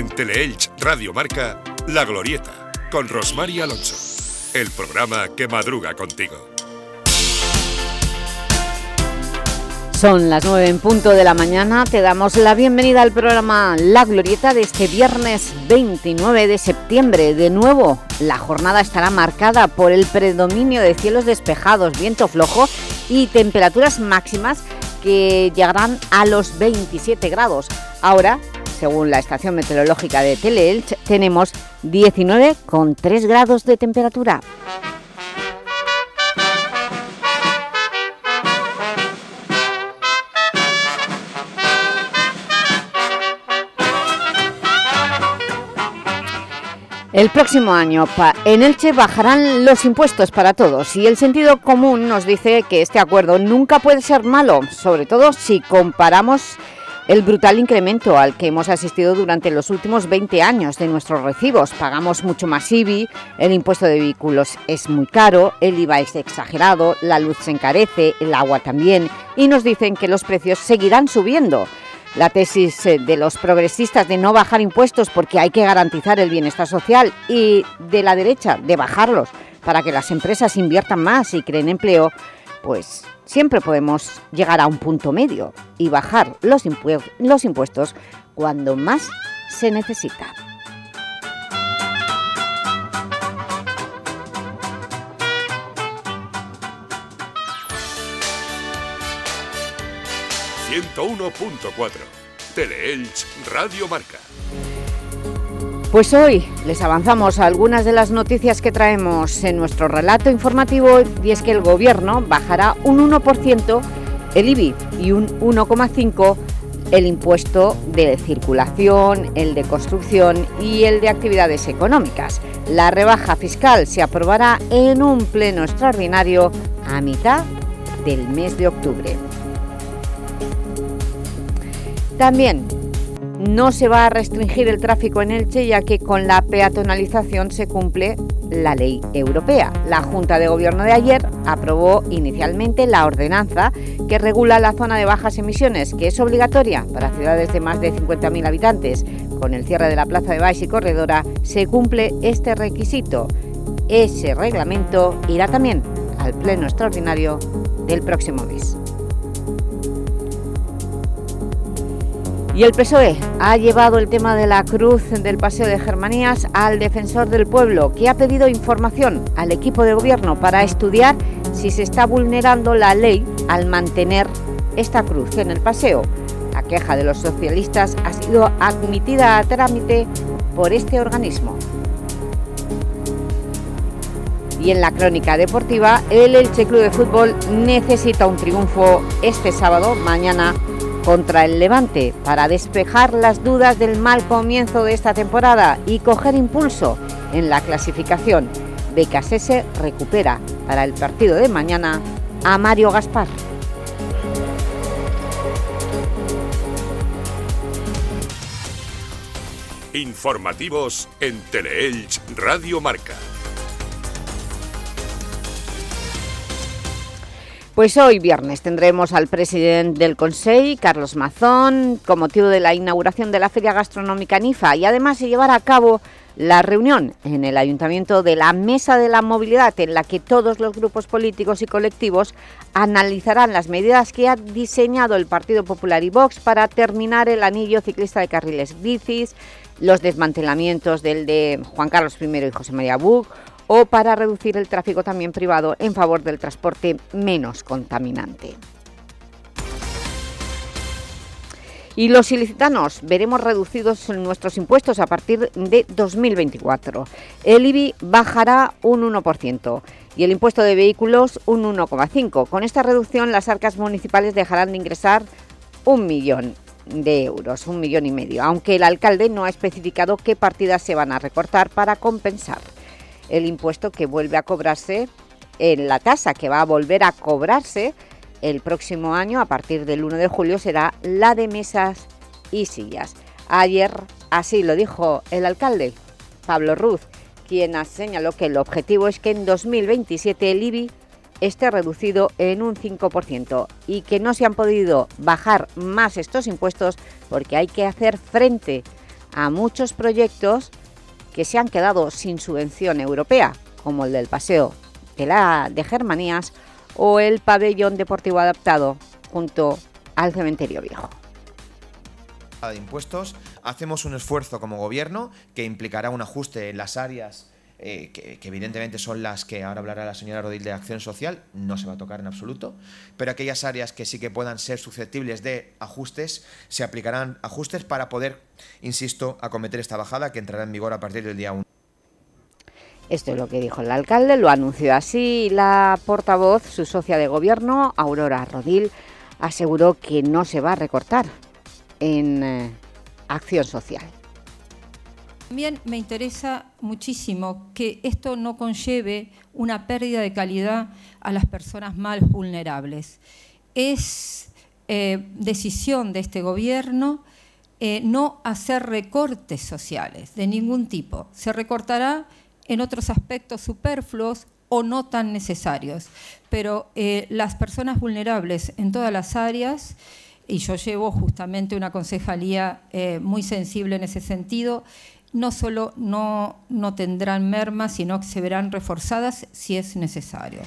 En Teleelch Radio Marca, La Glorieta, con Rosmar Alonso. El programa que madruga contigo. Son las 9 en punto de la mañana. Te damos la bienvenida al programa La Glorieta de este viernes 29 de septiembre. De nuevo, la jornada estará marcada por el predominio de cielos despejados, viento flojo y temperaturas máximas que llegarán a los 27 grados. Ahora, según la estación meteorológica de Teleelch, tenemos 19,3 grados de temperatura. El próximo año en Elche bajarán los impuestos para todos y el sentido común nos dice que este acuerdo nunca puede ser malo, sobre todo si comparamos el brutal incremento al que hemos asistido durante los últimos 20 años de nuestros recibos. Pagamos mucho más IBI, el impuesto de vehículos es muy caro, el IVA es exagerado, la luz se encarece, el agua también y nos dicen que los precios seguirán subiendo. La tesis eh, de los progresistas de no bajar impuestos porque hay que garantizar el bienestar social y de la derecha de bajarlos para que las empresas inviertan más y creen empleo, pues siempre podemos llegar a un punto medio y bajar los, impuestos cuando más se necesita. 101.4. Teleelch Radio Marca. Pues hoy les avanzamos algunas de las noticias que traemos en nuestro relato informativo y es que el Gobierno bajará un 1% el IBI y un 1,5% el impuesto de circulación, el de construcción y el de actividades económicas. La rebaja fiscal se aprobará en un pleno extraordinario a mitad del mes de octubre. También no se va a restringir el tráfico en Elche ya que con la peatonalización se cumple la ley europea. La Junta de Gobierno de ayer aprobó inicialmente la ordenanza que regula la zona de bajas emisiones, que es obligatoria para ciudades de más de 50.000 habitantes. Con el cierre de la Plaza de Baix y Corredora se cumple este requisito. Ese reglamento irá también al pleno extraordinario del próximo mes. Y el PSOE ha llevado el tema de la cruz del Paseo de Germanías al defensor del pueblo, que ha pedido información al equipo de gobierno para estudiar si se está vulnerando la ley al mantener esta cruz en el paseo. La queja de los socialistas ha sido admitida a trámite por este organismo. Y en la crónica deportiva, el Elche Club de Fútbol necesita un triunfo este sábado, mañana contra el Levante para despejar las dudas del mal comienzo de esta temporada y coger impulso en la clasificación. Becasese recupera para el partido de mañana a Mario Gaspar. Informativos en Teleelch Radio Marca. Pues hoy viernes tendremos al presidente del Consejo, Carlos Mazón, con motivo de la inauguración de la Feria Gastronómica NIFA y además se llevará a cabo la reunión en el Ayuntamiento de la Mesa de la Movilidad, en la que todos los grupos políticos y colectivos analizarán las medidas que ha diseñado el Partido Popular y Vox para terminar el anillo ciclista de carriles bicis, los desmantelamientos del de Juan Carlos I y José María Buch o para reducir el tráfico también privado en favor del transporte menos contaminante. Y los ilicitanos veremos reducidos nuestros impuestos a partir de 2024. El IBI bajará un 1% y el impuesto de vehículos un 1,5%. Con esta reducción las arcas municipales dejarán de ingresar un millón de euros, un millón y medio, aunque el alcalde no ha especificado qué partidas se van a recortar para compensar el impuesto que vuelve a cobrarse en la tasa que va a volver a cobrarse el próximo año, a partir del 1 de julio, será la de mesas y sillas. Ayer así lo dijo el alcalde, Pablo Ruz, quien señaló que el objetivo es que en 2027 el IBI esté reducido en un 5% y que no se han podido bajar más estos impuestos porque hay que hacer frente a muchos proyectos que se han quedado sin subvención europea, como el del Paseo de, la, de Germanías o el pabellón deportivo adaptado junto al cementerio viejo. De impuestos, hacemos un esfuerzo como gobierno que implicará un ajuste en las áreas eh, que, evidentemente son las que ahora hablará la señora Rodil de acción social, no se va a tocar en absoluto, pero aquellas áreas que sí que puedan ser susceptibles de ajustes, se aplicarán ajustes para poder, insisto, acometer esta bajada que entrará en vigor a partir del día 1. Esto es lo que dijo el alcalde, lo anunció así la portavoz, su socia de gobierno, Aurora Rodil, aseguró que no se va a recortar en eh, acción social. También me interesa muchísimo que esto no conlleve una pérdida de calidad a las personas más vulnerables. Es eh, decisión de este gobierno eh, no hacer recortes sociales de ningún tipo. Se recortará en otros aspectos superfluos o no tan necesarios, pero eh, las personas vulnerables en todas las áreas, y yo llevo justamente una concejalía muy sensible en ese sentido, no solo no, no tendrán mermas, sino que se verán reforzadas si es necesario.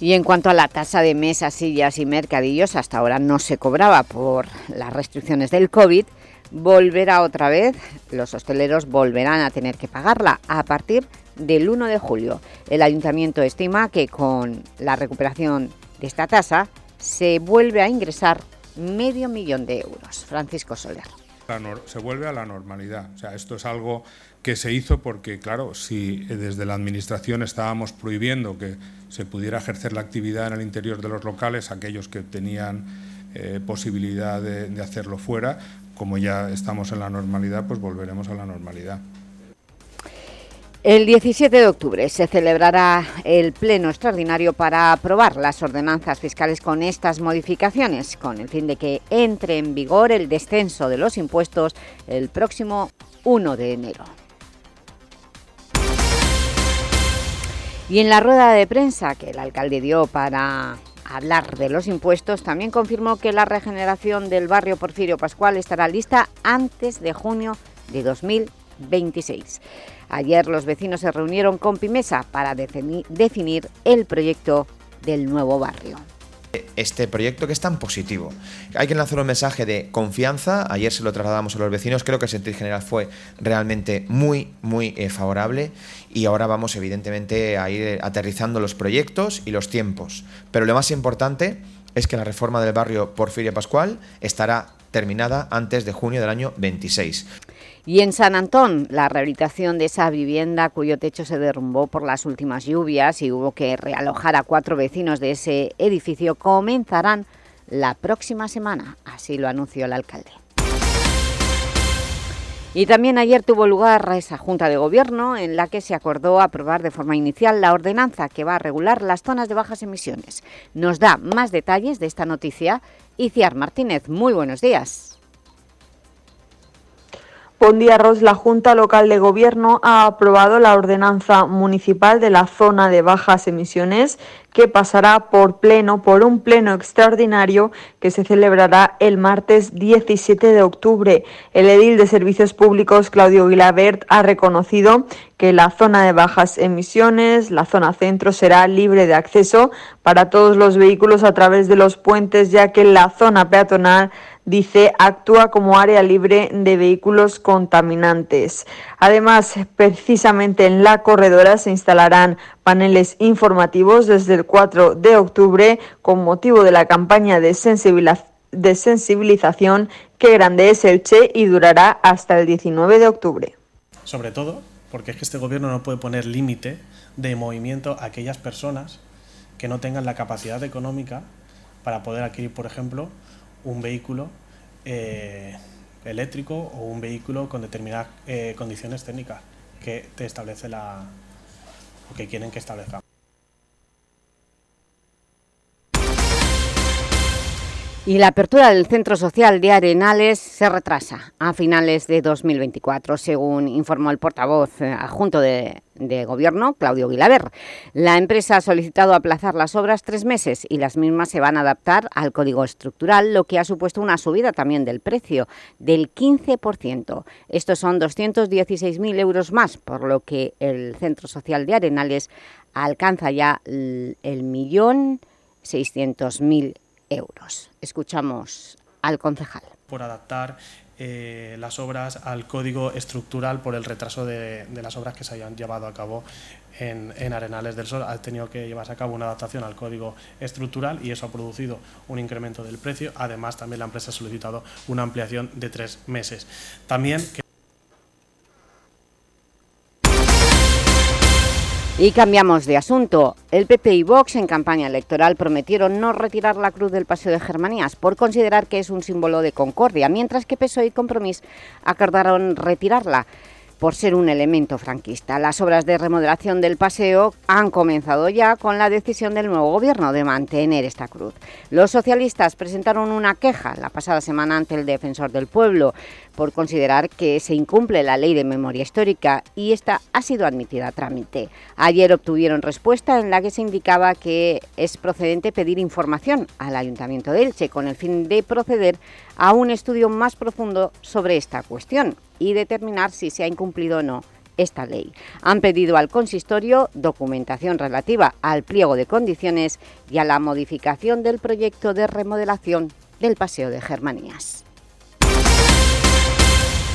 Y en cuanto a la tasa de mesas, sillas y mercadillos, hasta ahora no se cobraba por las restricciones del COVID, volverá otra vez, los hosteleros volverán a tener que pagarla a partir del 1 de julio. El Ayuntamiento estima que con la recuperación de esta tasa se vuelve a ingresar medio millón de euros. Francisco Soler se vuelve a la normalidad. O sea, esto es algo que se hizo porque, claro, si desde la Administración estábamos prohibiendo que se pudiera ejercer la actividad en el interior de los locales, aquellos que tenían eh, posibilidad de hacerlo fuera, como ya estamos en la normalidad, pues volveremos a la normalidad. El 17 de octubre se celebrará el pleno extraordinario para aprobar las ordenanzas fiscales con estas modificaciones, con el fin de que entre en vigor el descenso de los impuestos el próximo 1 de enero. Y en la rueda de prensa que el alcalde dio para hablar de los impuestos, también confirmó que la regeneración del barrio Porfirio Pascual estará lista antes de junio de 2026. Ayer los vecinos se reunieron con Pimesa para definir el proyecto del nuevo barrio este proyecto que es tan positivo. Hay que lanzar un mensaje de confianza, ayer se lo trasladamos a los vecinos, creo que el sentido general fue realmente muy, muy eh, favorable y ahora vamos evidentemente a ir aterrizando los proyectos y los tiempos. Pero lo más importante es que la reforma del barrio Porfirio Pascual estará terminada antes de junio del año 26. Y en San Antón, la rehabilitación de esa vivienda cuyo techo se derrumbó por las últimas lluvias y hubo que realojar a cuatro vecinos de ese edificio comenzarán la próxima semana, así lo anunció el alcalde. Y también ayer tuvo lugar esa Junta de Gobierno en la que se acordó aprobar de forma inicial la ordenanza que va a regular las zonas de bajas emisiones. Nos da más detalles de esta noticia Iciar Martínez. Muy buenos días. La Junta Local de Gobierno ha aprobado la ordenanza municipal de la zona de bajas emisiones que pasará por pleno, por un pleno extraordinario que se celebrará el martes 17 de octubre. El edil de Servicios Públicos, Claudio Guilabert, ha reconocido que la zona de bajas emisiones, la zona centro, será libre de acceso para todos los vehículos a través de los puentes, ya que la zona peatonal dice, actúa como área libre de vehículos contaminantes. Además, precisamente en la corredora se instalarán paneles informativos desde el 4 de octubre con motivo de la campaña de, sensibilización que grande es el Che y durará hasta el 19 de octubre. Sobre todo porque es que este gobierno no puede poner límite de movimiento a aquellas personas que no tengan la capacidad económica para poder adquirir, por ejemplo, un vehículo eh, eléctrico o un vehículo con determinadas eh, condiciones técnicas que te establece la o que quieren que establezca. Y la apertura del Centro Social de Arenales se retrasa a finales de 2024, según informó el portavoz eh, adjunto de, Gobierno, Claudio Guilaber. La empresa ha solicitado aplazar las obras tres meses y las mismas se van a adaptar al Código Estructural, lo que ha supuesto una subida también del precio, del 15%. Estos son 216.000 euros más, por lo que el Centro Social de Arenales alcanza ya el millón 600.000 euros. Escuchamos al concejal. Por adaptar eh, las obras al código estructural por el retraso de, las obras que se hayan llevado a cabo en, en, Arenales del Sol. Ha tenido que llevarse a cabo una adaptación al código estructural y eso ha producido un incremento del precio. Además, también la empresa ha solicitado una ampliación de tres meses. También Y cambiamos de asunto. El PP y Vox en campaña electoral prometieron no retirar la cruz del Paseo de Germanías por considerar que es un símbolo de concordia, mientras que PSOE y Compromís acordaron retirarla por ser un elemento franquista. Las obras de remodelación del paseo han comenzado ya con la decisión del nuevo gobierno de mantener esta cruz. Los socialistas presentaron una queja la pasada semana ante el Defensor del Pueblo por considerar que se incumple la Ley de Memoria Histórica y esta ha sido admitida a trámite. Ayer obtuvieron respuesta en la que se indicaba que es procedente pedir información al Ayuntamiento de Elche con el fin de proceder un estudio más profundo sobre esta cuestión y determinar si se ha incumplido o no esta ley. Han pedido al consistorio documentación relativa al pliego de condiciones y a la modificación del proyecto de remodelación del Paseo de Germanías.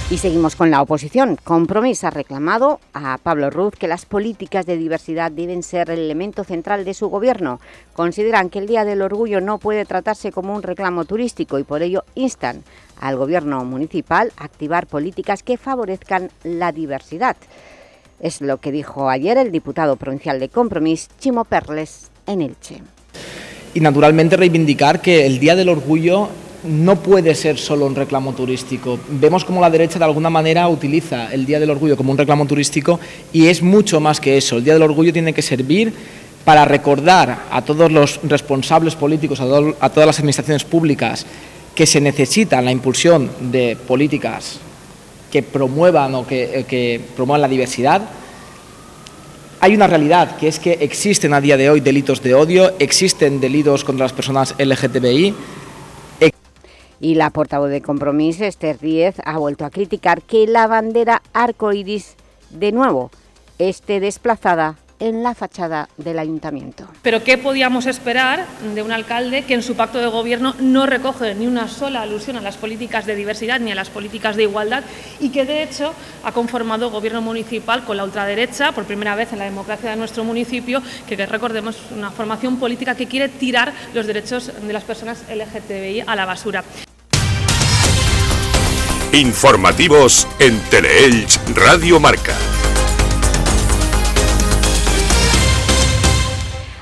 Y seguimos con la oposición. Compromís ha reclamado a Pablo Ruz que las políticas de diversidad deben ser el elemento central de su gobierno. Consideran que el Día del Orgullo no puede tratarse como un reclamo turístico y por ello instan al gobierno municipal a activar políticas que favorezcan la diversidad. Es lo que dijo ayer el diputado provincial de Compromís, Chimo Perles, en Elche. Y naturalmente reivindicar que el Día del Orgullo no puede ser solo un reclamo turístico. Vemos como la derecha de alguna manera utiliza el Día del Orgullo como un reclamo turístico y es mucho más que eso. El Día del Orgullo tiene que servir para recordar a todos los responsables políticos, a, todas las administraciones públicas, que se necesita la impulsión de políticas que promuevan o que, que promuevan la diversidad. Hay una realidad, que es que existen a día de hoy delitos de odio, existen delitos contra las personas LGTBI, y la portavoz de Compromís, Esther Díez, ha vuelto a criticar que la bandera arcoiris, de nuevo, esté desplazada en la fachada del Ayuntamiento. Pero ¿qué podíamos esperar de un alcalde que en su pacto de gobierno no recoge ni una sola alusión a las políticas de diversidad ni a las políticas de igualdad y que de hecho ha conformado gobierno municipal con la ultraderecha por primera vez en la democracia de nuestro municipio, que, recordemos una formación política que quiere tirar los derechos de las personas LGTBI a la basura. Informativos en Teleelch Radio Marca.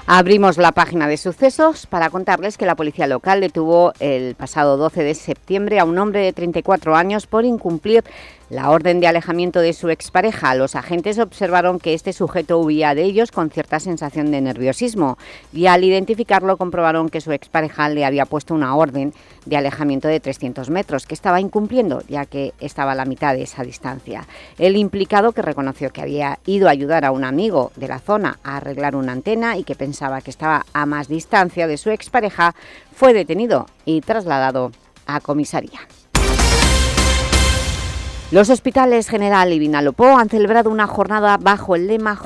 Abrimos la página de sucesos para contarles que la policía local detuvo el pasado 12 de septiembre a un hombre de 34 años por incumplir la orden de alejamiento de su expareja. Los agentes observaron que este sujeto huía de ellos con cierta sensación de nerviosismo y al identificarlo comprobaron que su expareja le había puesto una orden de alejamiento de 300 metros que estaba incumpliendo ya que estaba a la mitad de esa distancia. El implicado, que reconoció que había ido a ayudar a un amigo de la zona a arreglar una antena y que pensaba que estaba a más distancia de su expareja, fue detenido y trasladado a comisaría. Los hospitales General y Vinalopó han celebrado una jornada bajo el lema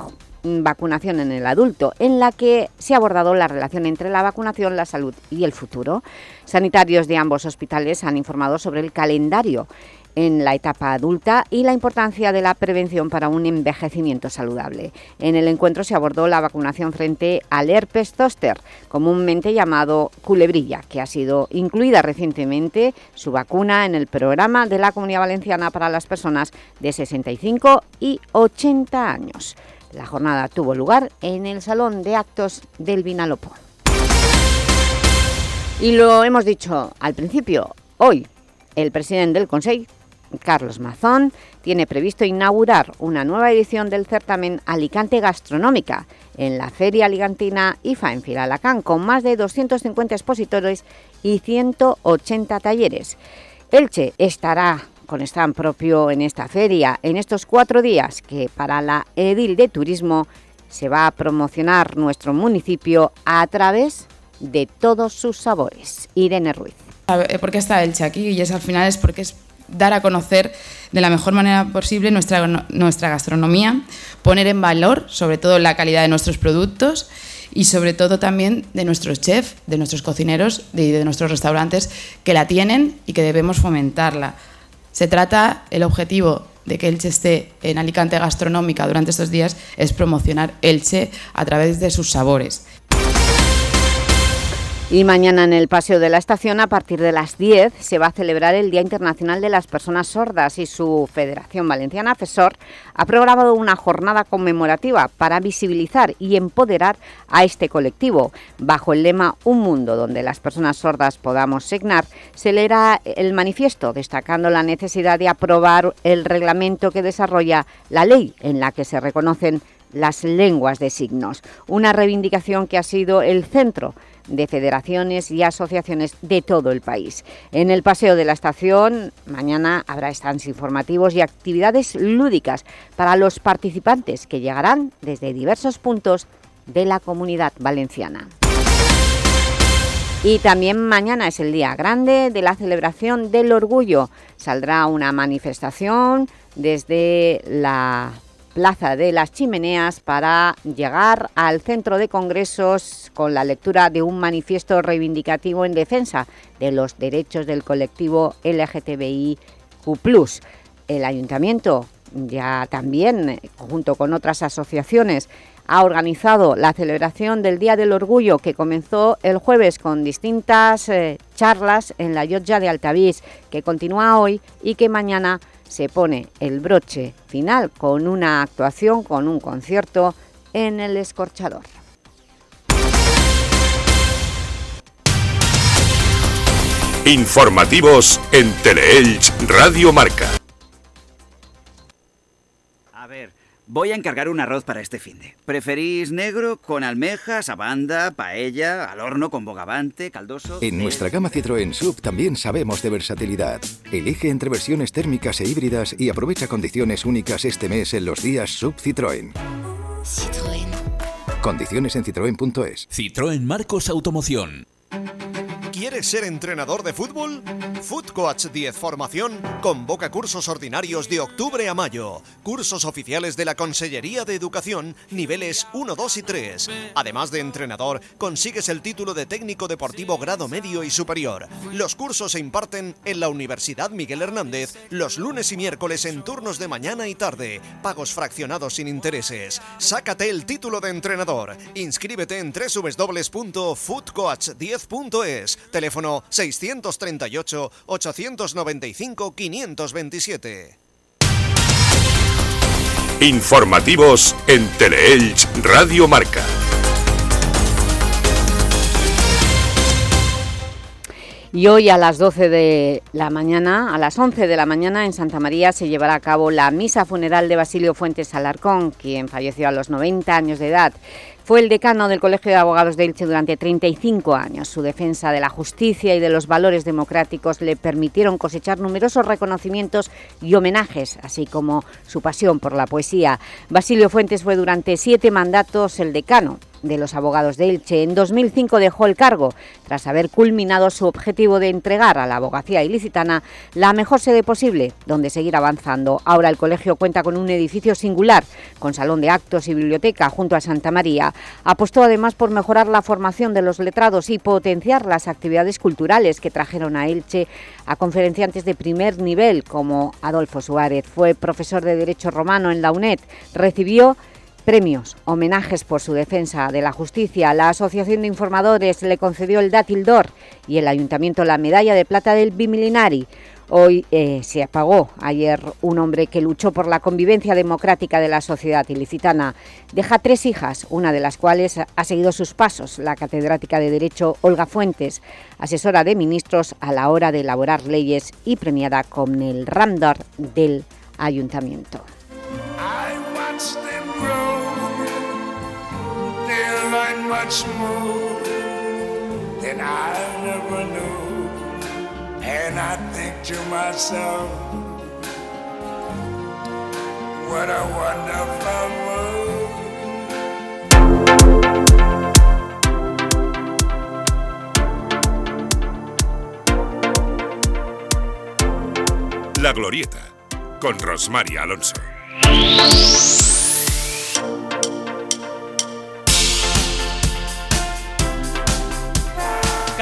vacunación en el adulto, en la que se ha abordado la relación entre la vacunación, la salud y el futuro. Sanitarios de ambos hospitales han informado sobre el calendario en la etapa adulta y la importancia de la prevención para un envejecimiento saludable. En el encuentro se abordó la vacunación frente al herpes zóster, comúnmente llamado culebrilla, que ha sido incluida recientemente su vacuna en el programa de la Comunidad Valenciana para las personas de 65 y 80 años. La jornada tuvo lugar en el Salón de Actos del Vinalopó. Y lo hemos dicho al principio, hoy el presidente del Consejo Carlos Mazón, tiene previsto inaugurar una nueva edición del certamen Alicante Gastronómica en la Feria Alicantina IFA en Filalacán, con más de 250 expositores y 180 talleres. Elche estará con stand propio en esta feria en estos cuatro días que para la Edil de Turismo se va a promocionar nuestro municipio a través de todos sus sabores. Irene Ruiz. ¿Por qué está Elche aquí? Y es al final es porque es dar a conocer de la mejor manera posible nuestra, nuestra gastronomía, poner en valor sobre todo la calidad de nuestros productos y sobre todo también de nuestros chefs, de nuestros cocineros y de, de nuestros restaurantes que la tienen y que debemos fomentarla. Se trata, el objetivo de que Elche esté en Alicante Gastronómica durante estos días es promocionar Elche a través de sus sabores. Y mañana en el Paseo de la Estación, a partir de las 10, se va a celebrar el Día Internacional de las Personas Sordas y su Federación Valenciana FESOR ha programado una jornada conmemorativa para visibilizar y empoderar a este colectivo. Bajo el lema Un mundo donde las personas sordas podamos signar, se leerá el manifiesto destacando la necesidad de aprobar el reglamento que desarrolla la ley en la que se reconocen las lenguas de signos, una reivindicación que ha sido el centro de federaciones y asociaciones de todo el país. En el Paseo de la Estación, mañana habrá stands informativos y actividades lúdicas para los participantes que llegarán desde diversos puntos de la Comunidad Valenciana. Y también mañana es el día grande de la celebración del orgullo. Saldrá una manifestación desde la Plaza de las Chimeneas para llegar al centro de congresos con la lectura de un manifiesto reivindicativo en defensa de los derechos del colectivo LGTBIQ+. El Ayuntamiento ya también, junto con otras asociaciones, ha organizado la celebración del Día del Orgullo que comenzó el jueves con distintas eh, charlas en la Llotja de Altavís, que continúa hoy y que mañana se pone el broche final con una actuación, con un concierto en el Escorchador. Informativos en Teleelch Radio Marca. A ver, voy a encargar un arroz para este finde. ¿Preferís negro con almejas, abanda, paella, al horno con bogavante, caldoso? En nuestra gama Citroën Sub también sabemos de versatilidad. Elige entre versiones térmicas e híbridas y aprovecha condiciones únicas este mes en los días Sub Citroën. Citroën. Condiciones en citroen.es. Citroën Marcos Automoción. ¿Quieres ser entrenador de fútbol? Food Coach 10 Formación convoca cursos ordinarios de octubre a mayo. Cursos oficiales de la Consellería de Educación, niveles 1, 2 y 3. Además de entrenador, consigues el título de técnico deportivo grado medio y superior. Los cursos se imparten en la Universidad Miguel Hernández los lunes y miércoles en turnos de mañana y tarde. Pagos fraccionados sin intereses. Sácate el título de entrenador. Inscríbete en www.foodcoach10.es. Teléfono 638-895-527. Informativos en Teleelch Radio Marca. Y hoy a las 12 de la mañana, a las 11 de la mañana en Santa María se llevará a cabo la misa funeral de Basilio Fuentes Alarcón, quien falleció a los 90 años de edad. Fue el decano del Colegio de Abogados de Elche durante 35 años. Su defensa de la justicia y de los valores democráticos le permitieron cosechar numerosos reconocimientos y homenajes, así como su pasión por la poesía. Basilio Fuentes fue durante siete mandatos el decano de los abogados de Elche. En 2005 dejó el cargo, tras haber culminado su objetivo de entregar a la abogacía ilicitana la mejor sede posible, donde seguir avanzando. Ahora el colegio cuenta con un edificio singular, con salón de actos y biblioteca junto a Santa María. Apostó además por mejorar la formación de los letrados y potenciar las actividades culturales que trajeron a Elche a conferenciantes de primer nivel, como Adolfo Suárez. Fue profesor de Derecho Romano en la UNED. Recibió premios, homenajes por su defensa de la justicia. La Asociación de Informadores le concedió el Dátil d'Or y el Ayuntamiento la Medalla de Plata del Bimilinari. Hoy eh, se apagó ayer un hombre que luchó por la convivencia democrática de la sociedad ilicitana. Deja tres hijas, una de las cuales ha seguido sus pasos, la catedrática de Derecho Olga Fuentes, asesora de ministros a la hora de elaborar leyes y premiada con el Ramdar del Ayuntamiento. And I think to myself, what a wonderful world. La Glorieta, con Rosmaria Alonso.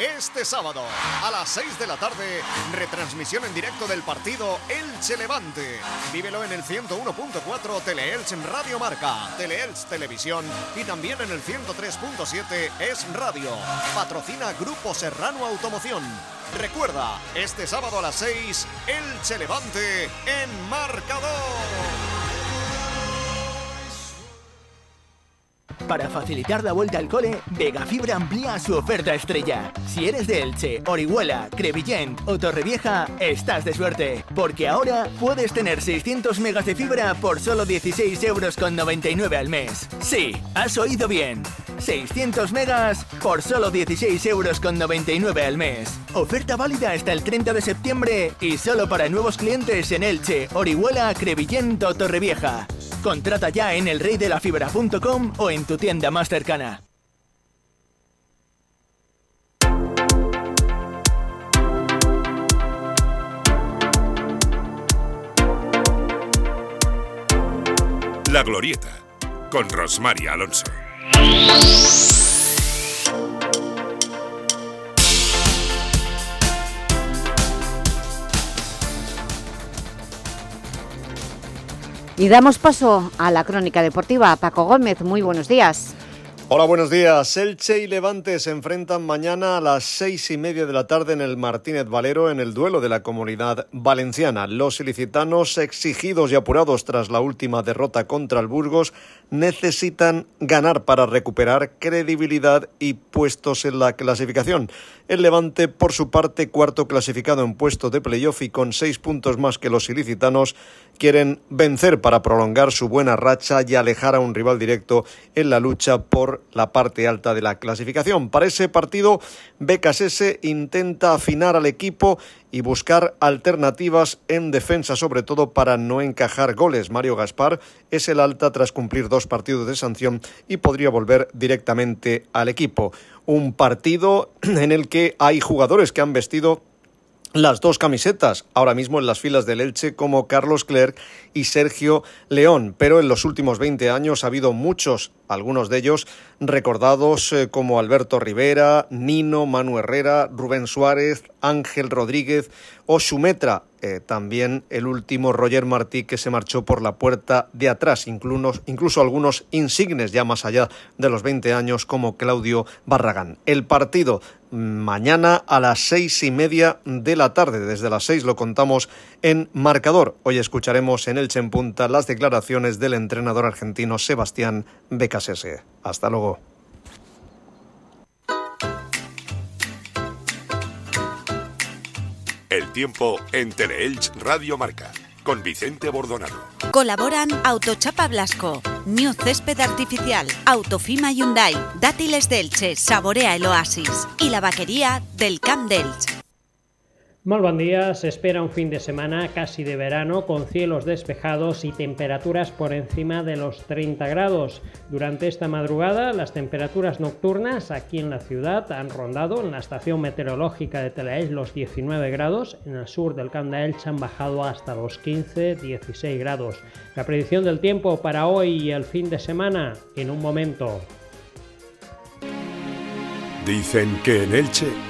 Este sábado a las 6 de la tarde, retransmisión en directo del partido Elche Levante. Vívelo en el 101.4 Teleelch en Radio Marca, Teleelch Televisión y también en el 103.7 Es Radio. Patrocina Grupo Serrano Automoción. Recuerda, este sábado a las 6, Elche Levante en marcador. Para facilitar la vuelta al cole, Vega Fibra amplía su oferta estrella. Si eres de Elche, Orihuela, Crevillent o Torrevieja, estás de suerte, porque ahora puedes tener 600 megas de fibra por solo 16 euros con 99 al mes. Sí, has oído bien. 600 megas por solo 16 euros con 99 al mes. Oferta válida hasta el 30 de septiembre y solo para nuevos clientes en Elche, Orihuela, Crevillent o Torrevieja. Contrata ya en elreydelafibra.com o en tu tienda más cercana. La Glorieta, con Rosmaria Alonso. Y damos paso a la crónica deportiva. Paco Gómez, muy buenos días. Hola, buenos días. Elche y Levante se enfrentan mañana a las seis y media de la tarde en el Martínez Valero en el duelo de la comunidad valenciana. Los ilicitanos, exigidos y apurados tras la última derrota contra el Burgos, necesitan ganar para recuperar credibilidad y puestos en la clasificación. El Levante, por su parte, cuarto clasificado en puesto de playoff y con seis puntos más que los ilicitanos, quieren vencer para prolongar su buena racha y alejar a un rival directo en la lucha por la parte alta de la clasificación. Para ese partido, BKSS intenta afinar al equipo y buscar alternativas en defensa, sobre todo para no encajar goles. Mario Gaspar es el alta tras cumplir dos partidos de sanción y podría volver directamente al equipo. Un partido en el que hay jugadores que han vestido las dos camisetas, ahora mismo en las filas del Elche, como Carlos Clerc y Sergio León, pero en los últimos 20 años ha habido muchos, algunos de ellos recordados eh, como Alberto Rivera, Nino, Manu Herrera, Rubén Suárez, Ángel Rodríguez o Sumetra, eh, también el último Roger Martí que se marchó por la puerta de atrás, incluso, incluso algunos insignes ya más allá de los 20 años como Claudio Barragán. El partido mañana a las seis y media de la tarde, desde las seis lo contamos en marcador. Hoy escucharemos en Elche en Punta las declaraciones del entrenador argentino Sebastián Becasese. Hasta luego. El tiempo en Teleelch Radio Marca, con Vicente Bordonado. Colaboran Autochapa Blasco, New Césped Artificial, Autofima Hyundai, Dátiles Delche, Saborea el Oasis y la vaquería del Camp Delche. Muy buen se espera un fin de semana casi de verano con cielos despejados y temperaturas por encima de los 30 grados. Durante esta madrugada las temperaturas nocturnas aquí en la ciudad han rondado en la estación meteorológica de Telaelch los 19 grados, en el sur del de Elche han bajado hasta los 15-16 grados. La predicción del tiempo para hoy y el fin de semana en un momento. Dicen que en Elche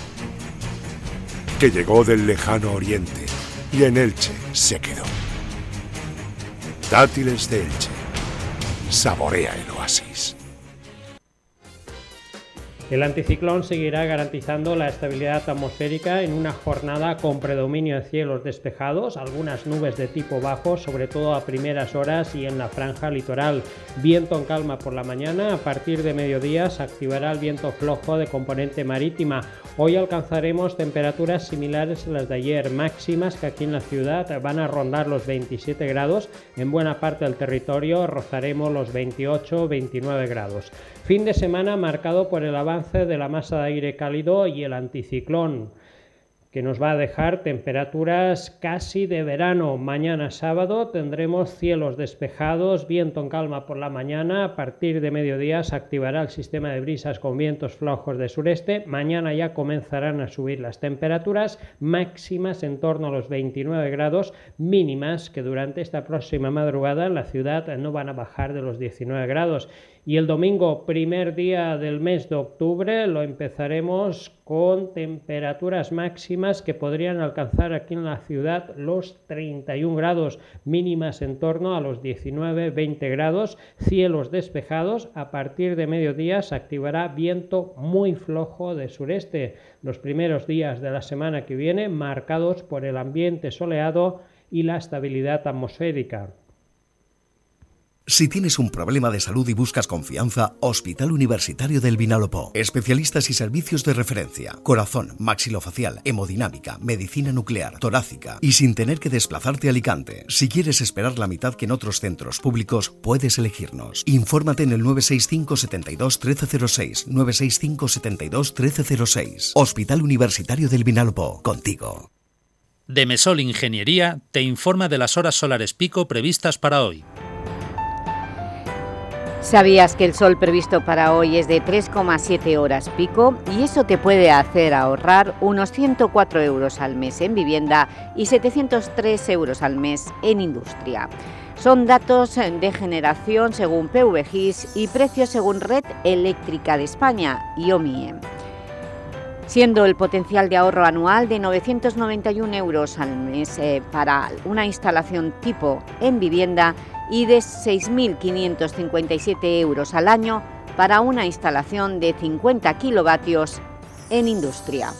que llegó del lejano oriente y en Elche se quedó. Dátiles de Elche. Saborea el oasis. El anticiclón seguirá garantizando la estabilidad atmosférica en una jornada con predominio de cielos despejados, algunas nubes de tipo bajo, sobre todo a primeras horas y en la franja litoral. Viento en calma por la mañana, a partir de mediodía se activará el viento flojo de componente marítima. Hoy alcanzaremos temperaturas similares a las de ayer, máximas que aquí en la ciudad van a rondar los 27 grados, en buena parte del territorio rozaremos los 28-29 grados. Fin de semana marcado por el avance de la masa de aire cálido y el anticiclón que nos va a dejar temperaturas casi de verano. Mañana sábado tendremos cielos despejados, viento en calma por la mañana. A partir de mediodía se activará el sistema de brisas con vientos flojos de sureste. Mañana ya comenzarán a subir las temperaturas máximas en torno a los 29 grados, mínimas que durante esta próxima madrugada en la ciudad no van a bajar de los 19 grados. Y el domingo, primer día del mes de octubre, lo empezaremos con temperaturas máximas que podrían alcanzar aquí en la ciudad los 31 grados, mínimas en torno a los 19-20 grados, cielos despejados. A partir de mediodía se activará viento muy flojo de sureste. Los primeros días de la semana que viene marcados por el ambiente soleado y la estabilidad atmosférica. Si tienes un problema de salud y buscas confianza, Hospital Universitario del Vinalopó. Especialistas y servicios de referencia. Corazón, maxilofacial, hemodinámica, medicina nuclear, torácica y sin tener que desplazarte a Alicante. Si quieres esperar la mitad que en otros centros públicos, puedes elegirnos. Infórmate en el 965 72 1306. 965 72 1306. Hospital Universitario del Vinalopó. Contigo. Demesol Ingeniería te informa de las horas solares pico previstas para hoy. ¿Sabías que el sol previsto para hoy es de 3,7 horas pico? Y eso te puede hacer ahorrar unos 104 euros al mes en vivienda y 703 euros al mes en industria. Son datos de generación según PVGIS y precios según Red Eléctrica de España y OMIE siendo el potencial de ahorro anual de 991 euros al mes eh, para una instalación tipo en vivienda y de 6.557 euros al año para una instalación de 50 kilovatios en industria.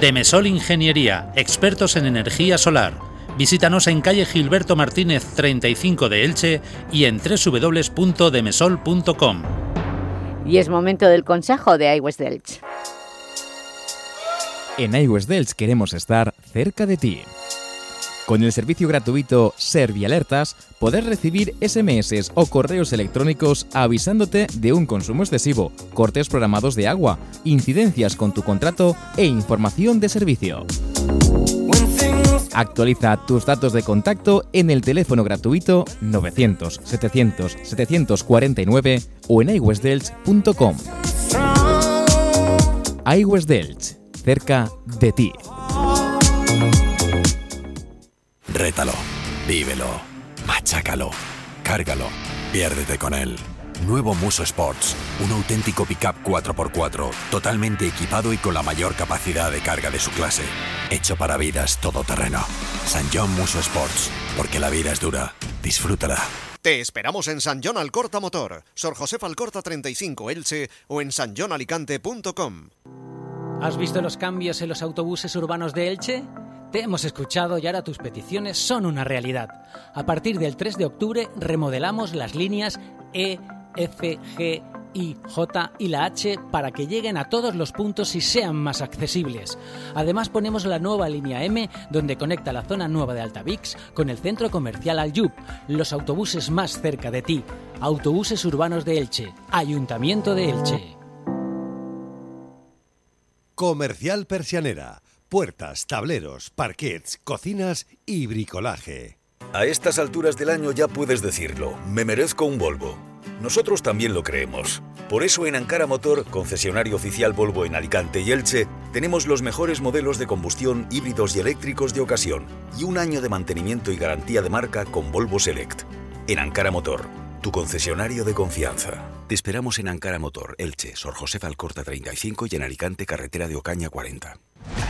Demesol Ingeniería, expertos en energía solar. Visítanos en calle Gilberto Martínez 35 de Elche y en www.demesol.com. Y es momento del consejo de iWest Elche. En iWest Elche queremos estar cerca de ti. Con el servicio gratuito Servialertas podrás recibir SMS o correos electrónicos avisándote de un consumo excesivo, cortes programados de agua, incidencias con tu contrato e información de servicio. Actualiza tus datos de contacto en el teléfono gratuito 900 700 749 o en iWestDelch.com. iWestDelch, cerca de ti. Rétalo, vívelo, machácalo, cárgalo, piérdete con él. Nuevo Muso Sports, un auténtico pickup 4x4, totalmente equipado y con la mayor capacidad de carga de su clase. Hecho para vidas todoterreno. San John Muso Sports, porque la vida es dura. Disfrútala. Te esperamos en San John Alcorta Motor, Sor José Alcorta 35 Elche o en sanjonalicante.com. ¿Has visto los cambios en los autobuses urbanos de Elche? Te hemos escuchado y ahora tus peticiones son una realidad. A partir del 3 de octubre remodelamos las líneas E, F, G, I, J y la H para que lleguen a todos los puntos y sean más accesibles. Además ponemos la nueva línea M donde conecta la zona nueva de Altavix con el centro comercial Aljub, los autobuses más cerca de ti. Autobuses urbanos de Elche, Ayuntamiento de Elche. Comercial Persianera. Puertas, tableros, parquets, cocinas y bricolaje. A estas alturas del año ya puedes decirlo, me merezco un Volvo. Nosotros también lo creemos. Por eso en Ankara Motor, concesionario oficial Volvo en Alicante y Elche, tenemos los mejores modelos de combustión híbridos y eléctricos de ocasión y un año de mantenimiento y garantía de marca con Volvo Select. En Ankara Motor, tu concesionario de confianza. Te esperamos en Ankara Motor, Elche, Sor José Alcorta 35 y en Alicante, carretera de Ocaña 40.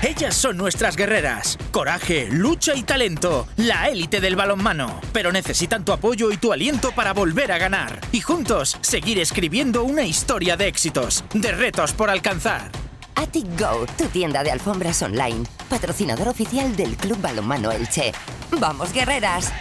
Ellas son nuestras guerreras. Coraje, lucha y talento. La élite del balonmano. Pero necesitan tu apoyo y tu aliento para volver a ganar. Y juntos, seguir escribiendo una historia de éxitos, de retos por alcanzar. Attic Go, tu tienda de alfombras online. Patrocinador oficial del Club Balonmano Elche. ¡Vamos, guerreras!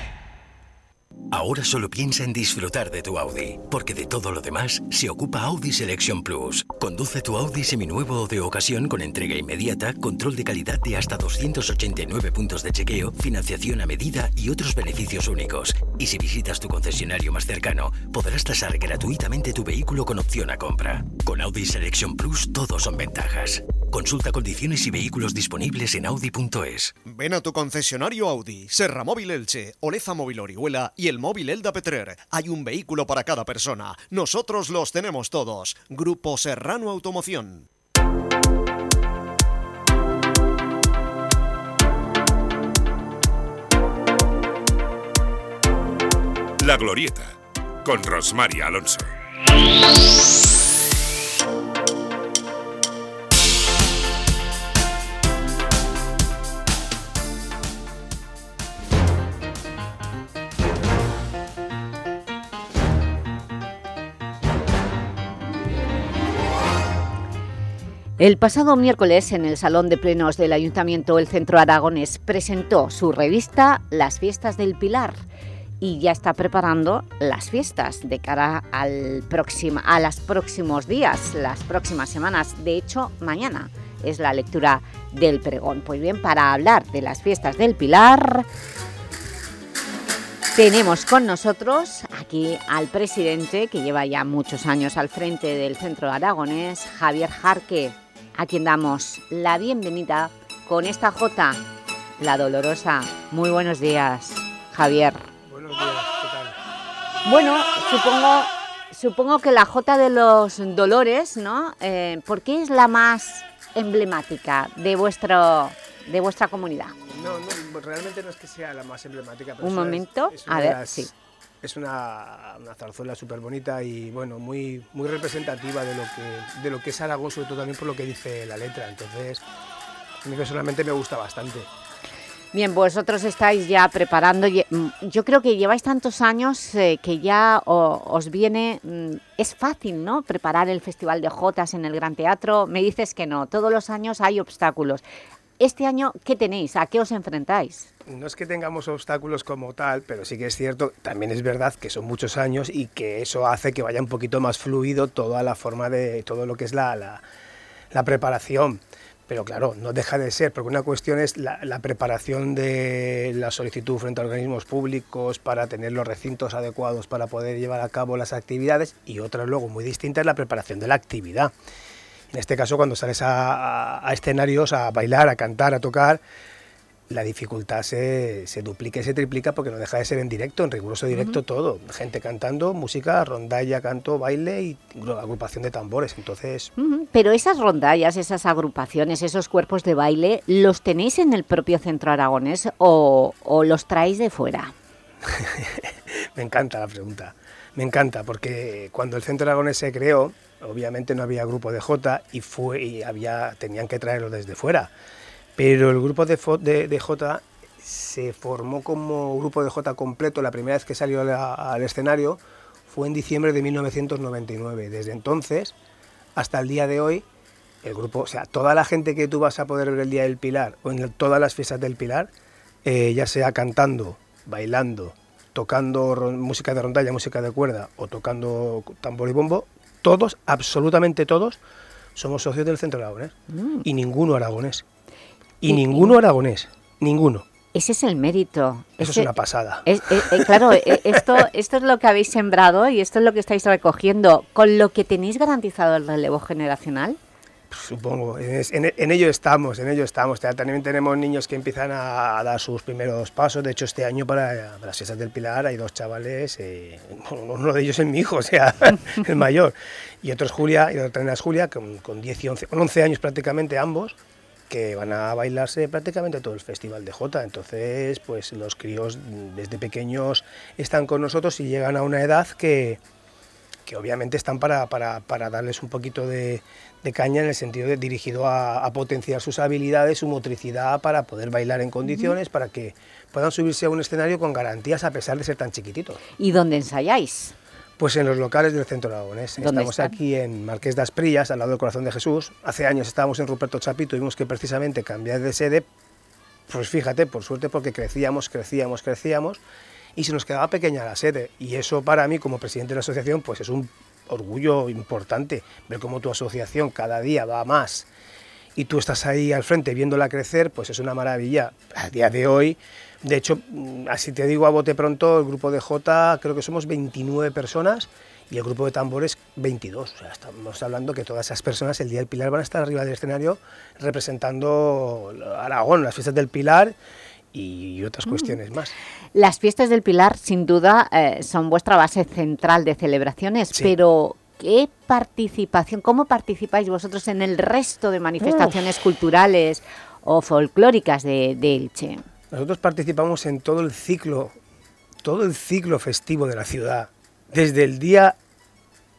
Ahora solo piensa en disfrutar de tu Audi, porque de todo lo demás se ocupa Audi Selection Plus. Conduce tu Audi seminuevo o de ocasión con entrega inmediata, control de calidad de hasta 289 puntos de chequeo, financiación a medida y otros beneficios únicos. Y si visitas tu concesionario más cercano, podrás tasar gratuitamente tu vehículo con opción a compra. Con Audi Selection Plus todo son ventajas. Consulta condiciones y vehículos disponibles en audi.es. Ven a tu concesionario Audi, Serra Móvil Elche, Oleza Móvil Orihuela y el móvil Elda Petrer. Hay un vehículo para cada persona. Nosotros los tenemos todos. Grupo Serrano Automoción. La Glorieta, con Rosmar Alonso. El pasado miércoles, en el Salón de Plenos del Ayuntamiento, el Centro Aragones presentó su revista Las Fiestas del Pilar y ya está preparando las fiestas de cara al próximo, a los próximos días, las próximas semanas. De hecho, mañana es la lectura del pregón. Pues bien, para hablar de las fiestas del Pilar, tenemos con nosotros aquí al presidente, que lleva ya muchos años al frente del Centro Aragonés, Javier Jarque, a quien damos la bienvenida con esta J, la dolorosa. Muy buenos días, Javier. Buenos días, ¿qué tal? Bueno, supongo, supongo que la J de los Dolores, ¿no? Eh, ¿Por qué es la más emblemática de, vuestro, de vuestra comunidad? No, no, realmente no es que sea la más emblemática. Pero Un momento, es a de ver, las- sí. Es una, una zarzuela súper bonita y bueno, muy, muy representativa de lo, que, de lo que es Aragón, sobre todo también por lo que dice la letra. Entonces, a mí personalmente me gusta bastante. Bien, vosotros estáis ya preparando, mm, yo creo que lleváis tantos años eh, que ya os viene, mm, es fácil, ¿no?, preparar el Festival de Jotas en el Gran Teatro. Me dices que no, todos los años hay obstáculos. Este año, ¿qué tenéis? ¿A qué os enfrentáis? No es que tengamos obstáculos como tal, pero sí que es cierto, también es verdad que son muchos años y que eso hace que vaya un poquito más fluido toda la forma de todo lo que es la, la- la preparación. Pero claro, no deja de ser, porque una cuestión es la, la preparación de la solicitud frente a organismos públicos para tener los recintos adecuados para poder llevar a cabo las actividades y otra luego muy distinta es la preparación de la actividad. En este caso, cuando sales a, a- a escenarios a bailar, a cantar, a tocar, la dificultad se, se duplica y se triplica porque no deja de ser en directo, en riguroso directo todo. Gente cantando, música, rondalla, canto, baile y gru- agrupación de tambores. Entonces, Pero esas rondallas, esas agrupaciones, esos cuerpos de baile, ¿los tenéis en el propio Centro Aragonés o, o los traéis de fuera? me encanta la pregunta. Me encanta porque cuando el Centro Aragonés se creó, obviamente no había grupo de Jota y, fue, y había, tenían que traerlo desde fuera. Pero el grupo de, de, Jota se formó como grupo de Jota completo. La primera vez que salió al escenario fue en diciembre de 1999. Desde entonces hasta el día de hoy el grupo, o sea, toda la gente que tú vas a poder ver el Día del Pilar o en todas las fiestas del Pilar, eh, ya sea cantando, bailando, tocando música de rondalla, música de cuerda o tocando tambor y bombo, todos, absolutamente todos, somos socios del Centro Aragonés. Mm. Y ninguno aragonés. Y, Y- ninguno aragonés. Ninguno. Ese es el mérito. Eso es una pasada. Es- eh, eh, claro, eh, esto, esto es lo que habéis sembrado y esto es lo que estáis recogiendo. ¿Con lo que tenéis garantizado el relevo generacional? Supongo, en, ello estamos, en ello estamos. También tenemos niños que empiezan a, dar sus primeros pasos. De hecho, este año para, las fiestas del Pilar hay dos chavales, eh, uno de ellos es mi hijo, o sea, el mayor, y otro es Julia, y la otra es Julia, con, con 10 y 11, con 11 años prácticamente ambos, que van a bailarse prácticamente todo el festival de Jota. Entonces, pues los críos desde pequeños están con nosotros y llegan a una edad que, que obviamente están para, para, para darles un poquito de, de caña en el sentido de dirigido a, a potenciar sus habilidades, su motricidad para poder bailar en condiciones, para que puedan subirse a un escenario con garantías a pesar de ser tan chiquititos. ¿Y dónde ensayáis? Pues en los locales del centro aragonés. ¿Dónde Estamos están? aquí en Marqués de Asprillas, al lado del Corazón de Jesús. Hace años estábamos en Ruperto Chapí, tuvimos que precisamente cambiar de sede. Pues fíjate, por suerte, porque crecíamos, crecíamos, crecíamos y se nos quedaba pequeña la sede. Y eso para mí, como presidente de la asociación, pues es un orgullo importante ver cómo tu asociación cada día va más y tú estás ahí al frente viéndola crecer, pues es una maravilla. A día de hoy, de hecho, mm, así te digo a bote pronto, el grupo de J creo que somos 29 personas y el grupo de tambores 22. O sea, estamos hablando que todas esas personas el día del Pilar van a estar arriba del escenario representando Aragón, las fiestas del Pilar y otras cuestiones más. Las fiestas del Pilar, sin duda, eh, son vuestra base central de celebraciones, pero ¿qué participación, cómo participáis vosotros en el resto de manifestaciones culturales o folclóricas de, de Elche? Nosotros participamos en todo el ciclo, todo el ciclo festivo de la ciudad, desde el día,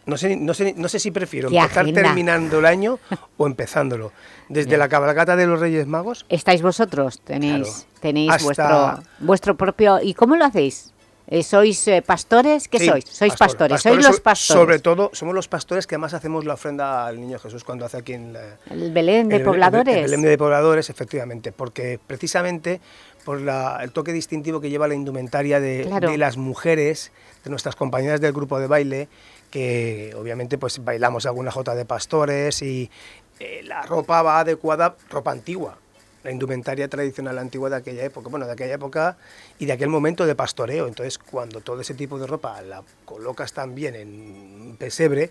no sé, no sé, no sé si prefiero ¡Qué empezar agenda! terminando el año o empezándolo. Desde la cabalgata de los Reyes Magos, ¿Estáis vosotros? Tenéis, Claro. tenéis Hasta- vuestro, vuestro propio... ¿Y cómo lo hacéis? Eh, ¿Sois eh, pastores? ¿Qué Sí, sois? Sois pastor- pastores, sois los pastores. Sobre todo, somos los pastores que además hacemos la ofrenda al Niño Jesús cuando hace aquí en la, ¿El Belén de el pobladores? El Belén de pobladores, efectivamente, porque precisamente por la- el toque distintivo que lleva la indumentaria de, Claro. de las mujeres, de nuestras compañeras del grupo de baile, que obviamente pues bailamos alguna jota de pastores y eh, la ropa va adecuada, ropa antigua, la indumentaria tradicional antigua de aquella época, bueno, de aquella época y de aquel momento de pastoreo. Entonces, cuando todo ese tipo de ropa la colocas también en un pesebre,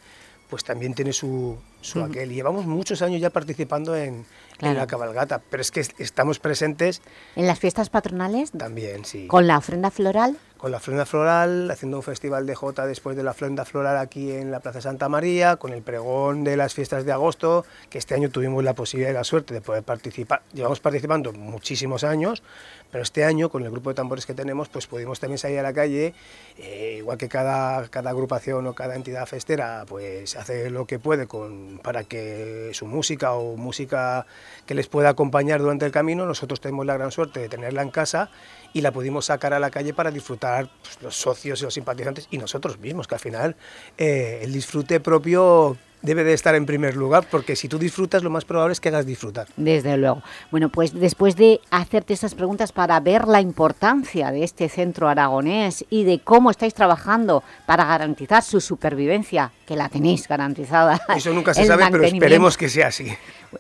pues también tiene su, su aquel. Y llevamos muchos años ya participando en, en Claro. la cabalgata, pero es que est- estamos presentes ¿En las fiestas patronales? también, sí. ¿Con la ofrenda floral? Con la ofrenda floral, haciendo un festival de Jota después de la ofrenda floral aquí en la Plaza Santa María, con el pregón de las fiestas de agosto, que este año tuvimos la posibilidad y la suerte de poder participar. Llevamos participando muchísimos años, pero este año, con el grupo de tambores que tenemos, pues pudimos también salir a la calle, eh, igual que cada, cada agrupación o cada entidad festera, pues hace lo que puede con, para que su música o música que les pueda acompañar durante el camino, nosotros tenemos la gran suerte de tenerla en casa y la pudimos sacar a la calle para disfrutar pues, los socios y los simpatizantes y nosotros mismos, que al final eh, el disfrute propio debe de estar en primer lugar, porque si tú disfrutas, lo más probable es que hagas disfrutar. Desde luego. Bueno, pues después de hacerte estas preguntas para ver la importancia de este centro aragonés y de cómo estáis trabajando para garantizar su supervivencia, que la tenéis garantizada. Eso nunca se sabe, pero esperemos que sea así.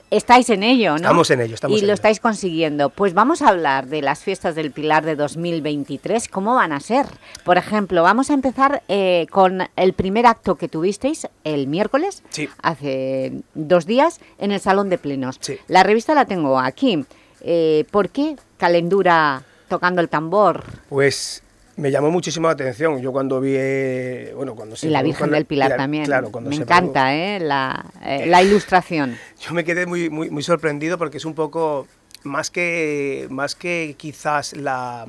Estáis en ello, ¿no? Estamos en ello, estamos Y en lo ello. estáis consiguiendo. Pues vamos a hablar de las fiestas del Pilar de 2023. ¿Cómo van a ser? Por ejemplo, vamos a empezar eh, con el primer acto que tuvisteis el miércoles, Sí. hace dos días, en el Salón de Plenos. Sí. La revista la tengo aquí. Eh, ¿Por qué Calendura tocando el tambor? Pues me llamó muchísimo la atención. Yo cuando vi, eh, bueno, cuando se y la Virgen del Pilar la- también. Claro, cuando Me se encanta ¿eh? La, eh, la ilustración. Yo me quedé muy, muy, muy sorprendido porque es un poco, más que, más que quizás la,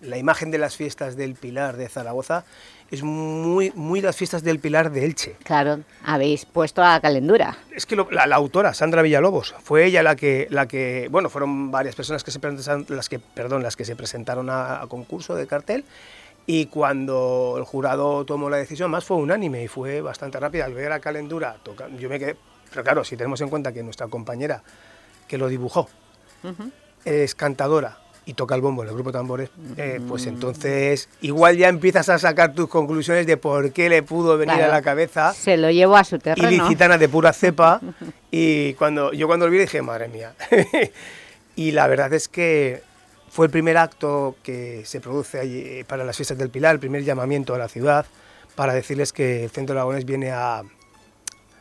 la imagen de las fiestas del Pilar de Zaragoza, es muy, muy las fiestas del Pilar de Elche. Claro, habéis puesto a Calendura. Es que lo- la, la autora, Sandra Villalobos, fue ella la que, la que, bueno, fueron varias personas que se presentaron, las que, perdón, las que se presentaron a, a concurso de cartel y cuando el jurado tomó la decisión, más fue unánime y fue bastante rápida. Al ver a Calendura, toca- yo me quedé Pero claro, si tenemos en cuenta que nuestra compañera que lo dibujó es cantadora y toca el bombo en el grupo tambores, eh, pues Mm. entonces igual ya empiezas a sacar tus conclusiones de por qué le pudo venir Claro. a la cabeza Se lo llevo a su terreno. ilicitana de pura cepa y cuando yo cuando lo vi dije, madre mía. y la verdad es que fue el primer acto que se produce allí eh, para las fiestas del Pilar, el primer llamamiento a la ciudad para decirles que el Centro Aragonés viene a,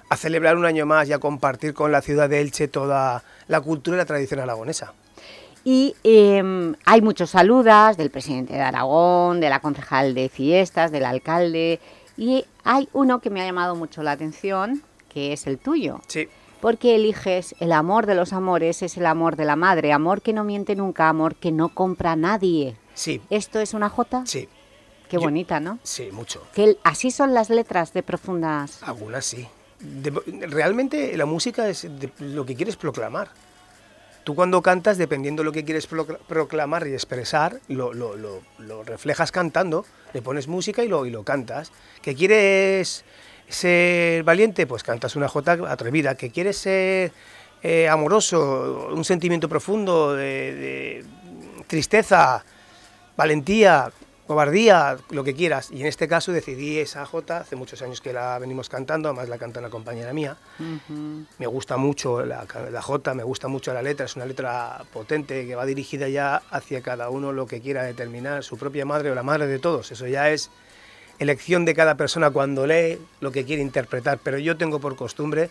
a celebrar un año más y a compartir con la ciudad de Elche toda la cultura y la tradición aragonesa. Y eh, hay muchos saludas del presidente de Aragón, de la concejal de fiestas, del alcalde, y hay uno que me ha llamado mucho la atención, que es el tuyo. Sí. Porque eliges el amor de los amores, es el amor de la madre, amor que no miente nunca, amor que no compra nadie. Sí. ¿Esto es una Jota? Sí. Qué bonita, ¿no? Sí, mucho. Que el- así son las letras de profundas... Algunas sí. De- realmente la música es de- lo que quieres proclamar. Tú cuando cantas, dependiendo de lo que quieres procla- proclamar y expresar, lo, reflejas cantando, le pones música y lo, y lo cantas. ¿Que quieres ser valiente? Pues cantas una jota atrevida. ¿Que quieres ser eh, amoroso, un sentimiento profundo de tristeza, valentía, cobardía, lo que quieras. Y en este caso decidí esa jota, hace muchos años que la venimos cantando, además la canta una compañera mía. Me gusta mucho la, la jota, me gusta mucho la letra, es una letra potente que va dirigida ya hacia cada uno lo que quiera determinar, su propia madre o la madre de todos. Eso ya es elección de cada persona cuando lee lo que quiere interpretar. Pero yo tengo por costumbre,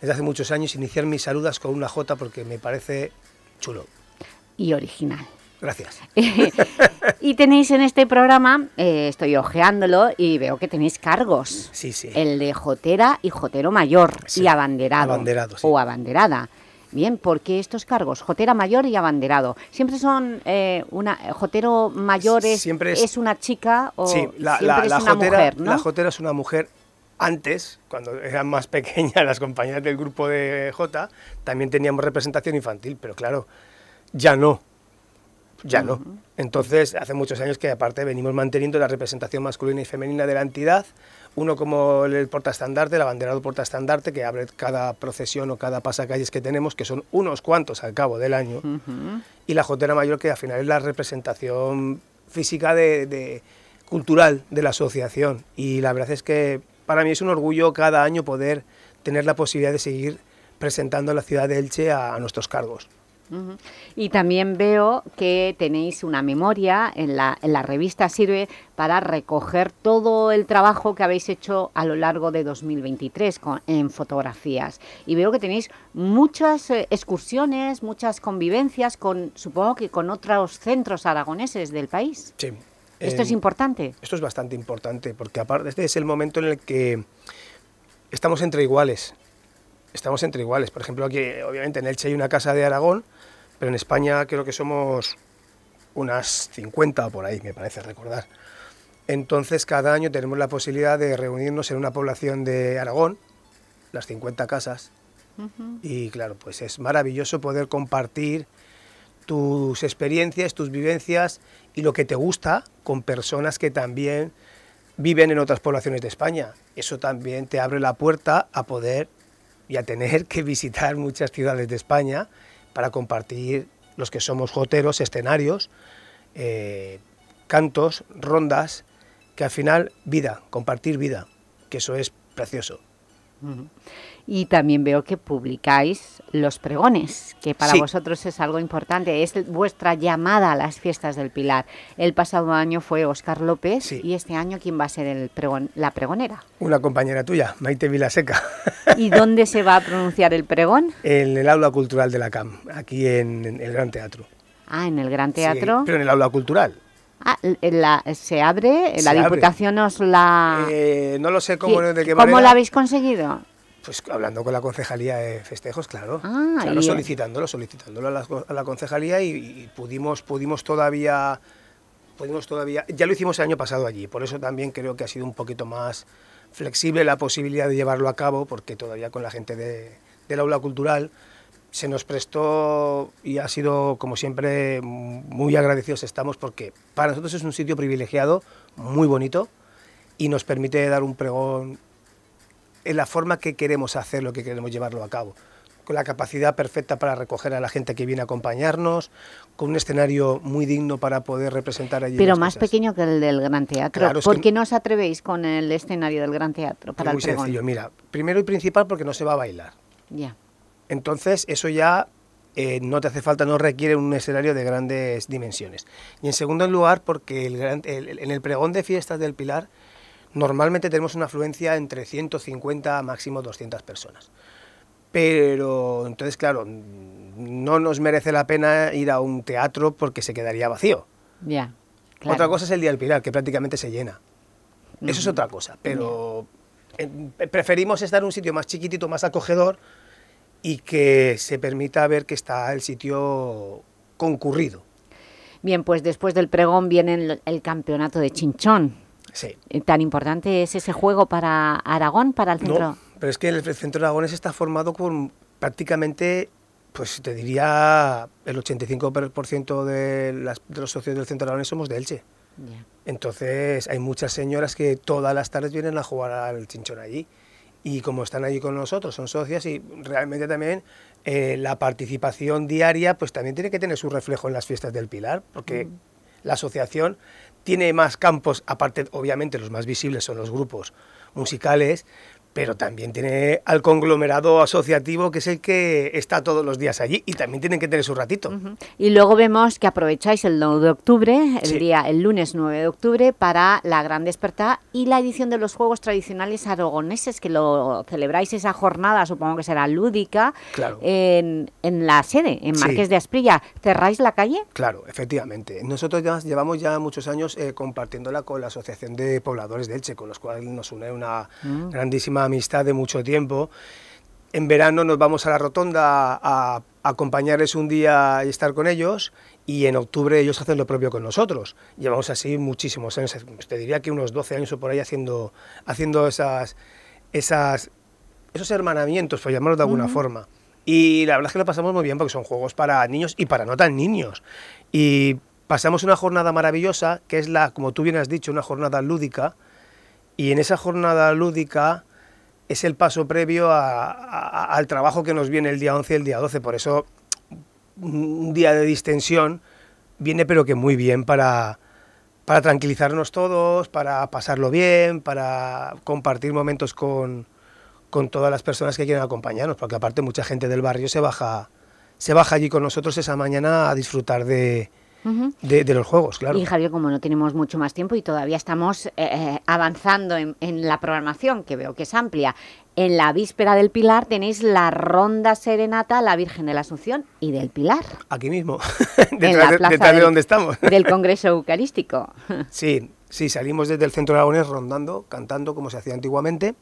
desde hace muchos años, iniciar mis saludas con una jota porque me parece chulo. y original. Gracias. y tenéis en este programa, eh, estoy ojeándolo y veo que tenéis cargos. Sí, sí. El de jotera y jotero mayor y abanderado. Abanderado, sí. O abanderada. Bien, ¿por qué estos cargos? Jotera mayor y abanderado. ¿Siempre son eh, una... Jotero mayor es, Siempre es, es- una chica o Sí, la, siempre la- es la una jotera, mujer, ¿no? la jotera es una mujer. Antes, cuando eran más pequeñas las compañeras del grupo de J, también teníamos representación infantil, pero claro, ya no. Ya no. Entonces, hace muchos años que aparte venimos manteniendo la representación masculina y femenina de la entidad, uno como el portaestandarte, el abanderado portaestandarte, que abre cada procesión o cada pasacalles que tenemos, que son unos cuantos al cabo del año, y la jotera mayor, que al final es la representación física de, de- cultural de la asociación. Y la verdad es que para mí es un orgullo cada año poder tener la posibilidad de seguir presentando a la ciudad de Elche a, a nuestros cargos. Y también veo que tenéis una memoria, en la, en la revista sirve para recoger todo el trabajo que habéis hecho a lo largo de 2023 con- en fotografías. Y veo que tenéis muchas eh, excursiones, muchas convivencias, con supongo que con otros centros aragoneses del país. Sí. ¿Esto es importante? Esto es bastante importante, porque aparte este es el momento en el que estamos entre iguales. Estamos entre iguales. Por ejemplo, aquí obviamente en Elche hay una casa de Aragón, pero en España creo que somos unas 50 o por ahí, me parece recordar. Entonces cada año tenemos la posibilidad de reunirnos en una población de Aragón, las 50 casas, y claro, pues es maravilloso poder compartir tus experiencias, tus vivencias y lo que te gusta con personas que también viven en otras poblaciones de España. Eso también te abre la puerta a poder y a tener que visitar muchas ciudades de España para compartir los que somos joteros, escenarios, eh, cantos, rondas, que al final vida, compartir vida, que eso es precioso. Y también veo que publicáis los pregones, que para Sí. vosotros es algo importante, es vuestra llamada a las fiestas del Pilar. El pasado año fue Óscar López y este año ¿quién va a ser el pregon- la pregonera? Una compañera tuya, Maite Vilaseca, ¿Y dónde se va a pronunciar el pregón? en el aula cultural de la CAM, aquí en, en el Gran Teatro. Ah, en el Gran Sí, Teatro. pero en el aula cultural. Ah, en la- se abre, Se la abre. Diputación os la... Eh, no lo sé cómo, ¿Qui- de qué ¿Cómo la habéis conseguido? Pues hablando con la concejalía de festejos, claro. Ah, claro, solicitándolo, solicitándolo a la, a la concejalía y, y pudimos, pudimos todavía, pudimos todavía, ya lo hicimos el año pasado allí, por eso también creo que ha sido un poquito más flexible la posibilidad de llevarlo a cabo, porque todavía con la gente de- del aula cultural se nos prestó y ha sido, como siempre, muy agradecidos estamos porque para nosotros es un sitio privilegiado, muy bonito, y nos permite dar un pregón en la forma que queremos hacerlo, que queremos llevarlo a cabo con la capacidad perfecta para recoger a la gente que viene a acompañarnos, con un escenario muy digno para poder representar allí. Pero más pequeño que el del Gran Teatro. ¿Por qué no os atrevéis con el escenario del Gran Teatro para muy sencillo, mira, primero y principal porque no se va a bailar. Ya. Entonces, eso ya eh, no te hace falta, no requiere un escenario de grandes dimensiones. Y en segundo lugar, porque el en el pregón de fiestas del Pilar, normalmente tenemos una afluencia entre 150 máximo 200 personas. Pero entonces, claro, no nos merece la pena ir a un teatro porque se quedaría vacío. Ya. Otra cosa es el Día del Pilar, que prácticamente se llena. Eso es otra cosa, pero preferimos estar en un sitio más chiquitito, más acogedor y que se permita ver que está el sitio concurrido. Bien, pues después del pregón viene el, campeonato de Chinchón. Sí. Eh, ¿Tan importante es ese juego para Aragón, para el centro? Pero es que el Centro Aragones está formado con prácticamente, pues te diría, el 85% de, las, de los socios del Centro Aragones somos de Elche. Entonces hay muchas señoras que todas las tardes vienen a jugar al chinchón allí. Y como están allí con nosotros, son socias y realmente también eh, la participación diaria pues también tiene que tener su reflejo en las fiestas del Pilar, porque mm. la asociación tiene más campos, aparte obviamente los más visibles son los grupos musicales, pero también tiene al conglomerado asociativo que es el que está todos los días allí y también tienen que tener su ratito. Y luego vemos que aprovecháis el 9 de octubre, el día el lunes 9 de octubre, para la Gran Despertar y la edición de los Juegos Tradicionales Aragoneses, que lo celebráis esa jornada, supongo que será lúdica, en, la sede, en Marqués de Asprilla. ¿Cerráis la calle? Claro, efectivamente. Nosotros ya llevamos ya muchos años eh, compartiéndola con la Asociación de Pobladores de Elche, con los cuales nos une una mm. grandísima amistad de mucho tiempo. En verano nos vamos a la rotonda a, acompañarles un día y estar con ellos y en octubre ellos hacen lo propio con nosotros. Llevamos así muchísimos años, te diría que unos 12 años o por ahí haciendo, haciendo esas, esas, esos hermanamientos, por llamarlo de alguna forma. Y la verdad es que lo pasamos muy bien porque son juegos para niños y para no tan niños. Y pasamos una jornada maravillosa, que es la, como tú bien has dicho, una jornada lúdica. Y en esa jornada lúdica es el paso previo al trabajo que nos viene el día 11 y el día 12. Por eso un día de distensión viene pero que muy bien para, para tranquilizarnos todos, para pasarlo bien, para compartir momentos con, con todas las personas que quieren acompañarnos, porque aparte mucha gente del barrio se baja, se baja allí con nosotros esa mañana a disfrutar de, de, los juegos, claro. Y Javier, como no tenemos mucho más tiempo y todavía estamos eh, eh, avanzando en, la programación, que veo que es amplia, en la víspera del Pilar tenéis la ronda serenata a la Virgen de la Asunción y del Pilar. Aquí mismo, detrás, de, donde estamos. del Congreso Eucarístico. sí, sí, salimos desde el Centro de Aragonés rondando, cantando como se hacía antiguamente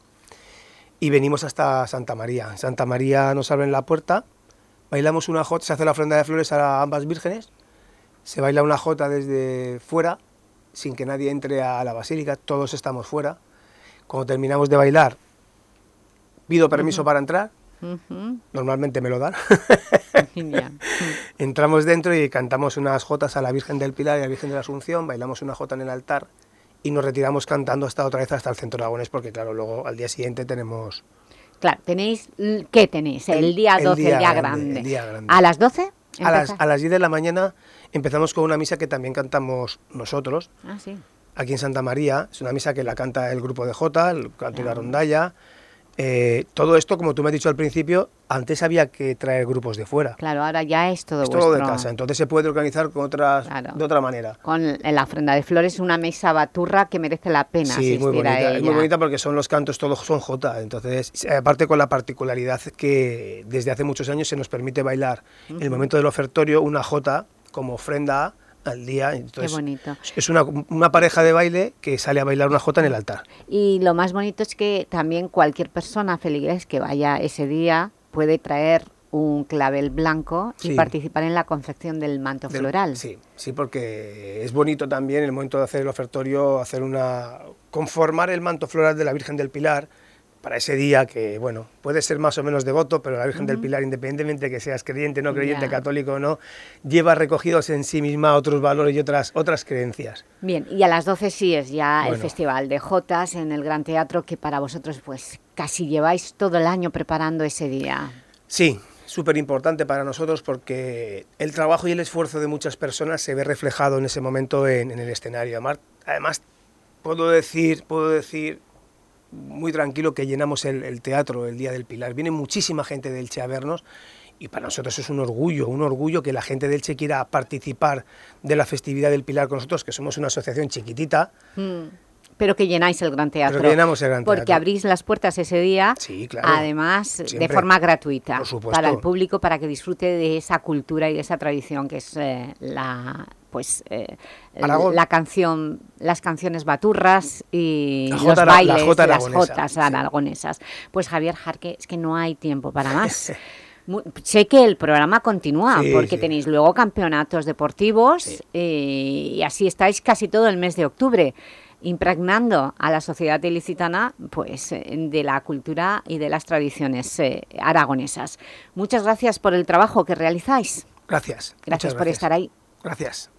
y venimos hasta Santa María. Santa María nos abren la puerta, bailamos una jota, se hace la ofrenda de flores a ambas vírgenes se baila una jota desde fuera, sin que nadie entre a la basílica, todos estamos fuera. Cuando terminamos de bailar, pido permiso para entrar, normalmente me lo dan. Entramos dentro y cantamos unas jotas a la Virgen del Pilar y a la Virgen de la Asunción, bailamos una jota en el altar y nos retiramos cantando hasta otra vez hasta el centro de Aragones, porque claro, luego al día siguiente tenemos... Claro, tenéis, ¿qué tenéis? El, día 12, el día, grande. ¿A las 12? A las, a las 10 de la mañana Empezamos con una misa que también cantamos nosotros. Ah, sí. Aquí en Santa María. Es una misa que la canta el grupo de Jota, el canto y la ah. rondalla. Eh, todo esto, como tú me has dicho al principio, antes había que traer grupos de fuera. Claro, ahora ya es todo Es todo de casa, entonces se puede organizar con otras, de otra manera. Con la ofrenda de flores, una mesa baturra que merece la pena sí, muy bonita, muy bonita porque son los cantos, todos son Jota. Entonces, aparte con la particularidad que desde hace muchos años se nos permite bailar en el momento del ofertorio una Jota como ofrenda al día. Entonces, Qué bonito. Es una, una, pareja de baile que sale a bailar una jota en el altar. Y lo más bonito es que también cualquier persona feliz que vaya ese día puede traer un clavel blanco y participar en la confección del manto floral. Sí, sí, porque es bonito también el momento de hacer el ofertorio, hacer una conformar el manto floral de la Virgen del Pilar, para ese día que, bueno, puede ser más o menos devoto, pero la Virgen del Pilar, independientemente que seas creyente, no creyente, católico o no, lleva recogidos en sí misma otros valores y otras, otras creencias. Bien, y a las 12 sí es ya el Festival de Jotas en el Gran Teatro, que para vosotros pues casi lleváis todo el año preparando ese día. Sí, súper importante para nosotros porque el trabajo y el esfuerzo de muchas personas se ve reflejado en ese momento en, en el escenario. Además, puedo decir, puedo decir muy tranquilo que llenamos el, teatro el Día del Pilar. Viene muchísima gente del Che a vernos y para nosotros es un orgullo, un orgullo que la gente del Che quiera participar de la festividad del Pilar con nosotros, que somos una asociación chiquitita. Mm, pero que llenáis el Gran Teatro. Pero llenamos el Gran Teatro. Porque abrís las puertas ese día, además, de forma gratuita, para el público, para que disfrute de esa cultura y de esa tradición que es eh, la pues eh, la canción, las canciones baturras y los bailes, las jotas aragonesas. Pues Javier Jarque, es que no hay tiempo para más. sé que el programa continúa porque tenéis luego campeonatos deportivos y así estáis casi todo el mes de octubre impregnando a la sociedad ilicitana pues, eh, de la cultura y de las tradiciones eh, aragonesas. Muchas gracias por el trabajo que realizáis. Gracias. Gracias por estar ahí. Gracias.